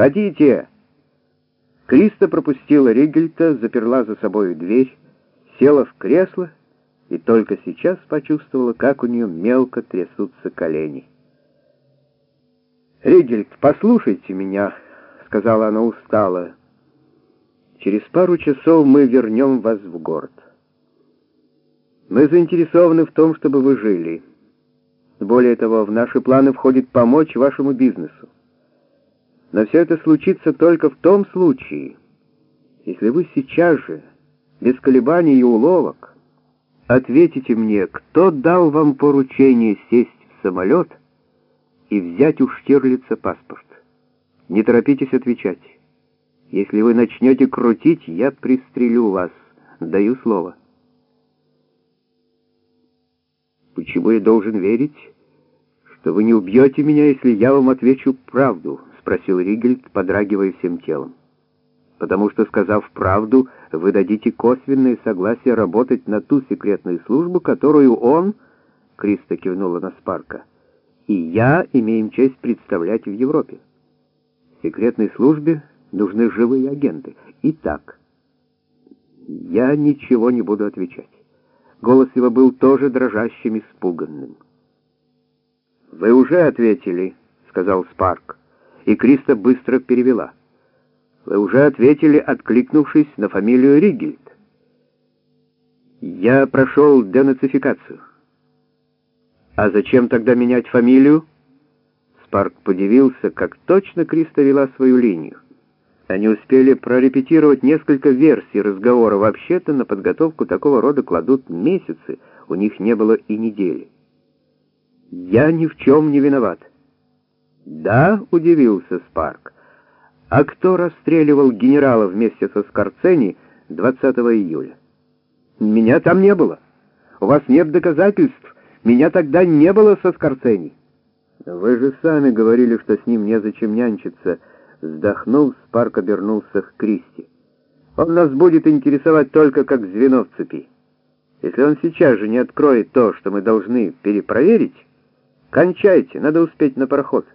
«Входите!» Криста пропустила Ригельта, заперла за собой дверь, села в кресло и только сейчас почувствовала, как у нее мелко трясутся колени. «Ригельт, послушайте меня», — сказала она устало. «Через пару часов мы вернем вас в город. Мы заинтересованы в том, чтобы вы жили. Более того, в наши планы входит помочь вашему бизнесу. Но все это случится только в том случае, если вы сейчас же, без колебаний и уловок, ответите мне, кто дал вам поручение сесть в самолет и взять у Штирлица паспорт. Не торопитесь отвечать. Если вы начнете крутить, я пристрелю вас. Даю слово. Почему я должен верить, что вы не убьете меня, если я вам отвечу правду? — спросил Ригельд, подрагивая всем телом. «Потому что, сказав правду, вы дадите косвенное согласие работать на ту секретную службу, которую он...» — Криста кивнула на Спарка. «И я имеем честь представлять в Европе. В секретной службе нужны живые агенты. Итак, я ничего не буду отвечать». Голос его был тоже дрожащим испуганным. «Вы уже ответили», — сказал Спарк и Криста быстро перевела. «Вы уже ответили, откликнувшись на фамилию Ригельд. Я прошел денацификацию. А зачем тогда менять фамилию?» Спарк подивился, как точно Криста вела свою линию. Они успели прорепетировать несколько версий разговора. Вообще-то на подготовку такого рода кладут месяцы, у них не было и недели. «Я ни в чем не виноват. «Да», — удивился Спарк. «А кто расстреливал генерала вместе со Скорцени 20 июля?» «Меня там не было. У вас нет доказательств. Меня тогда не было со Скорцени». «Вы же сами говорили, что с ним незачем нянчиться». Вздохнув, Спарк обернулся к Кристи. «Он нас будет интересовать только как звено в цепи. Если он сейчас же не откроет то, что мы должны перепроверить, кончайте, надо успеть на пароход».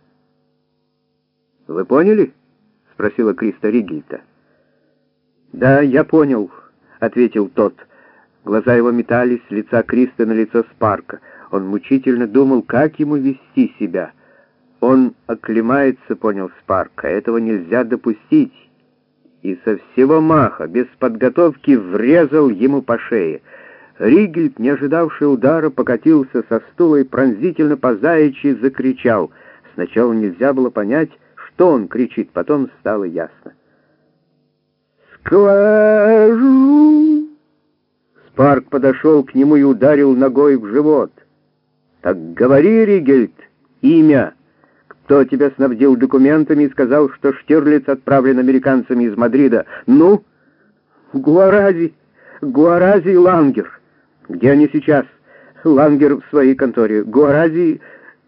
«Вы поняли?» — спросила Криста Ригельта. «Да, я понял», — ответил тот. Глаза его метались с лица Криста на лицо Спарка. Он мучительно думал, как ему вести себя. Он оклемается, понял Спарка, этого нельзя допустить. И со всего маха, без подготовки, врезал ему по шее. Ригельд, не ожидавший удара, покатился со стула и пронзительно по заячьи закричал. Сначала нельзя было понять, что он кричит, потом стало ясно. «Скважу!» Спарк подошел к нему и ударил ногой в живот. «Так говори, Ригельд, имя. Кто тебя снабдил документами и сказал, что Штирлиц отправлен американцами из Мадрида? Ну?» «Гуарази! Гуарази Лангер. Где они сейчас?» «Лангер в своей конторе. Гуарази...»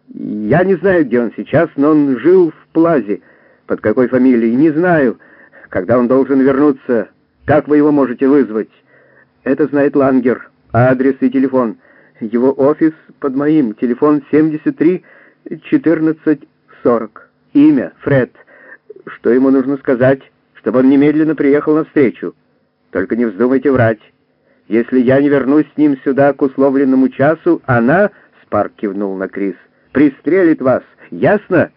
Я не знаю, где он сейчас, но он жил в Плазе. Под какой фамилией, не знаю. Когда он должен вернуться, как вы его можете вызвать? Это знает Лангер. Адрес и телефон. Его офис под моим. Телефон 73 14 40. Имя Фред. Что ему нужно сказать, чтобы он немедленно приехал навстречу? Только не вздумайте врать. Если я не вернусь с ним сюда к условленному часу, она, Спарк кивнул на Крис, пристрелит вас. Ясно?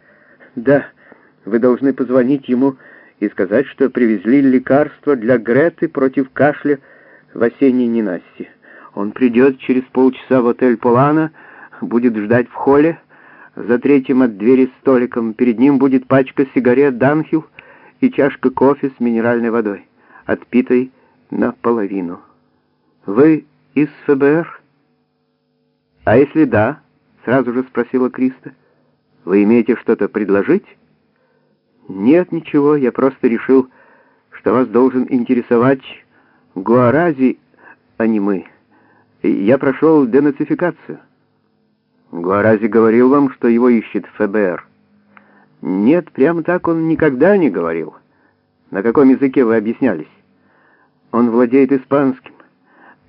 Да. Вы должны позвонить ему и сказать, что привезли лекарство для Греты против кашля в осенней ненастье. Он придет через полчаса в отель Полана, будет ждать в холле, за третьим от двери столиком. Перед ним будет пачка сигарет Данхил и чашка кофе с минеральной водой, отпитой наполовину. Вы из ФБР? А если да, сразу же спросила Криста, вы имеете что-то предложить? «Нет, ничего, я просто решил, что вас должен интересовать Гуарази, а не мы. Я прошел денацификацию». «Гуарази говорил вам, что его ищет ФБР?» «Нет, прямо так он никогда не говорил. На каком языке вы объяснялись?» «Он владеет испанским,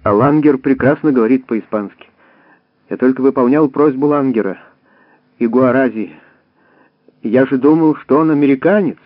а Лангер прекрасно говорит по-испански. Я только выполнял просьбу Лангера и Гуарази». Я же думал, что он американец.